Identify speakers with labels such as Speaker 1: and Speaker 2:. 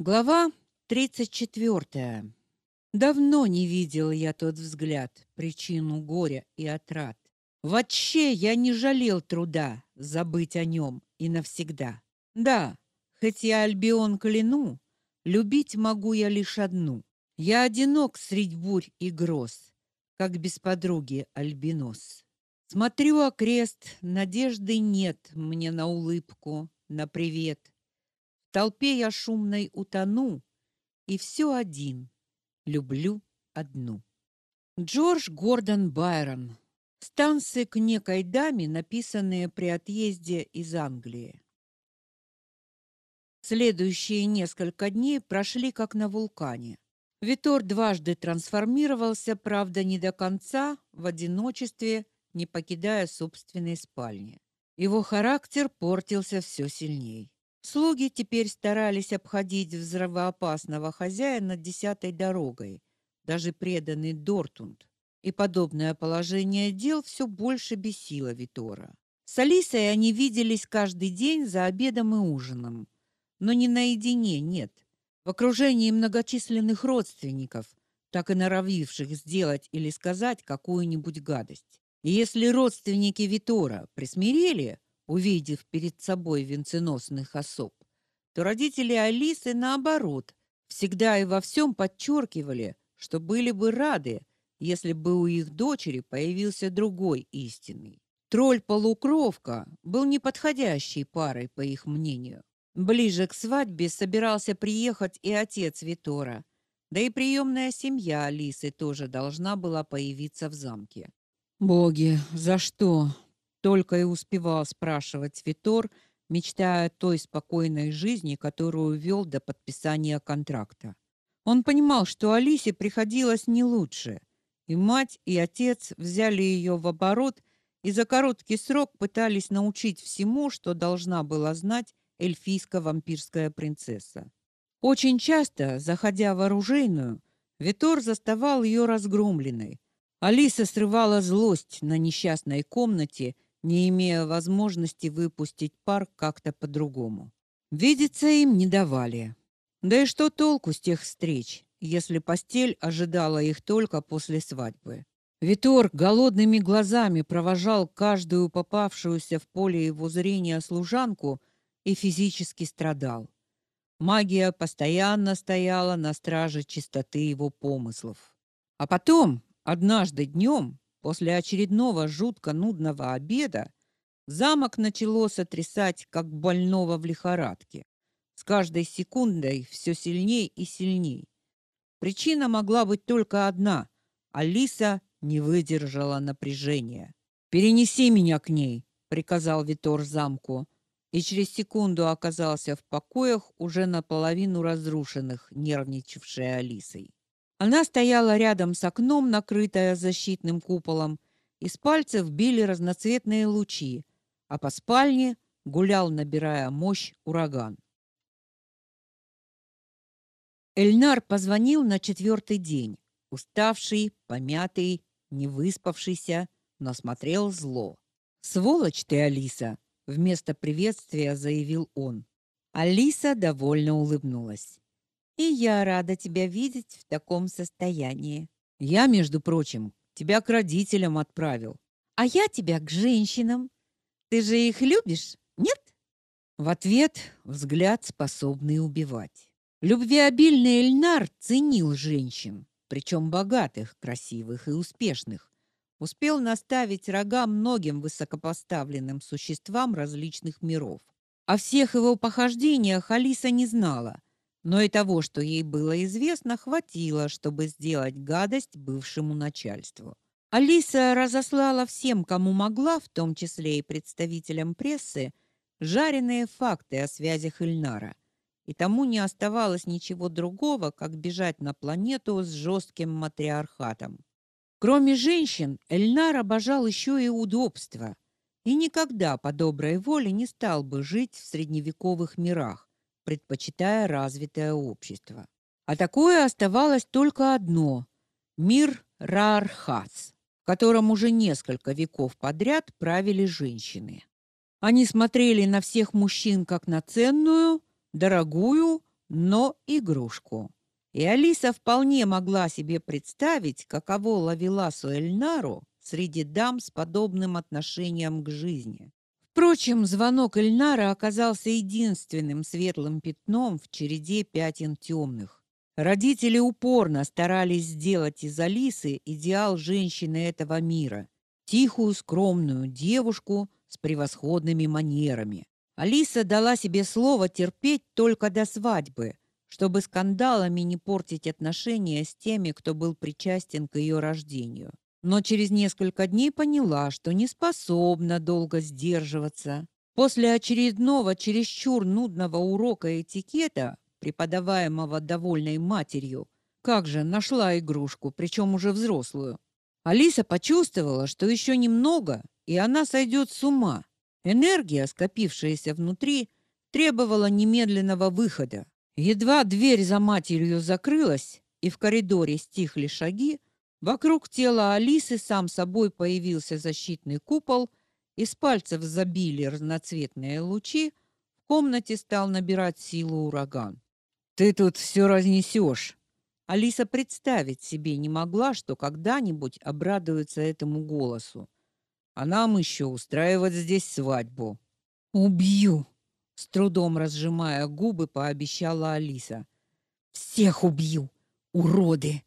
Speaker 1: Глава 34. Давно не видел я тот взгляд, причину горя и отрад. Вообще я не жалел труда забыть о нем и навсегда. Да, хоть я Альбион кляну, любить могу я лишь одну. Я одинок средь бурь и гроз, как без подруги альбинос. Смотрю окрест, надежды нет мне на улыбку, на привет толпе я шумной утону, и все один, люблю одну. Джордж Гордон Байрон. Станции к некой даме, написанные при отъезде из Англии. Следующие несколько дней прошли как на вулкане. Витор дважды трансформировался, правда, не до конца, в одиночестве, не покидая собственной спальни. Его характер портился все сильней. Слуги теперь старались обходить взрывоопасного хозяина десятой дорогой, даже преданный Дортунд. И подобное положение дел все больше бесило Витора. С Алисой они виделись каждый день за обедом и ужином, но не наедине, нет. В окружении многочисленных родственников, так и норовивших сделать или сказать какую-нибудь гадость. И если родственники Витора присмирели, увидев перед собой венценосных особ, то родители Алисы наоборот всегда и во всем подчеркивали, что были бы рады, если бы у их дочери появился другой истинный. Тролль-полукровка был неподходящей парой, по их мнению. Ближе к свадьбе собирался приехать и отец Витора, да и приемная семья Алисы тоже должна была появиться в замке. Боги, за что? Только и успевал спрашивать Витор, мечтая о той спокойной жизни, которую вел до подписания контракта. Он понимал, что Алисе приходилось не лучше, и мать, и отец взяли ее в оборот и за короткий срок пытались научить всему, что должна была знать эльфийско-вампирская принцесса. Очень часто, заходя в оружейную, Витор заставал ее разгромленной. Алиса срывала злость на несчастной комнате не имея возможности выпустить пар как-то по-другому. Видеться им не давали. Да и что толку с тех встреч, если постель ожидала их только после свадьбы? Витор голодными глазами провожал каждую попавшуюся в поле его зрения служанку и физически страдал. Магия постоянно стояла на страже чистоты его помыслов. А потом, однажды днем, После очередного жутко нудного обеда замок начало сотрясать, как больного в лихорадке. С каждой секундой все сильней и сильней. Причина могла быть только одна. Алиса не выдержала напряжения. «Перенеси меня к ней», — приказал Витор замку, и через секунду оказался в покоях, уже наполовину разрушенных, нервничавшей Алисой. Она стояла рядом с окном, накрытая защитным куполом, из пальцев били разноцветные лучи, а по спальне гулял, набирая мощь, ураган. Эльнар позвонил на четвертый день, уставший, помятый, невыспавшийся, но смотрел зло. «Сволочь ты, Алиса!» — вместо приветствия заявил он. Алиса довольно улыбнулась. И я рада тебя видеть в таком состоянии. Я, между прочим, тебя к родителям отправил. А я тебя к женщинам. Ты же их любишь, нет? В ответ взгляд, способный убивать. Любвеобильный Эльнар ценил женщин, причем богатых, красивых и успешных. Успел наставить рога многим высокопоставленным существам различных миров. О всех его похождениях Алиса не знала, но и того, что ей было известно, хватило, чтобы сделать гадость бывшему начальству. Алиса разослала всем, кому могла, в том числе и представителям прессы, жареные факты о связях Ильнара. И тому не оставалось ничего другого, как бежать на планету с жестким матриархатом. Кроме женщин, Эльнар обожал еще и удобство и никогда по доброй воле не стал бы жить в средневековых мирах, предпочитая развитое общество. А такое оставалось только одно мир Раархац, в котором уже несколько веков подряд правили женщины. Они смотрели на всех мужчин как на ценную, дорогую, но игрушку. И Алиса вполне могла себе представить, каково Лавеласу Эльнару среди дам с подобным отношением к жизни. Впрочем, звонок Эльнара оказался единственным светлым пятном в череде пятен темных. Родители упорно старались сделать из Алисы идеал женщины этого мира, тихую, скромную девушку с превосходными манерами. Алиса дала себе слово терпеть только до свадьбы, чтобы скандалами не портить отношения с теми, кто был причастен к ее рождению. Но через несколько дней поняла, что не способна долго сдерживаться. После очередного чересчур нудного урока этикета преподаваемого довольной матерью. Как же нашла игрушку, причем уже взрослую. Алиса почувствовала, что еще немного, и она сойдет с ума. Энергия, скопившаяся внутри, требовала немедленного выхода. Едва дверь за матерью закрылась, и в коридоре стихли шаги, вокруг тела Алисы сам собой появился защитный купол, из пальцев забили разноцветные лучи, в комнате стал набирать силу ураган. Ты тут все разнесешь. Алиса представить себе не могла, что когда-нибудь обрадуется этому голосу. А нам еще устраивать здесь свадьбу. Убью, с трудом разжимая губы, пообещала Алиса. Всех убью, уроды.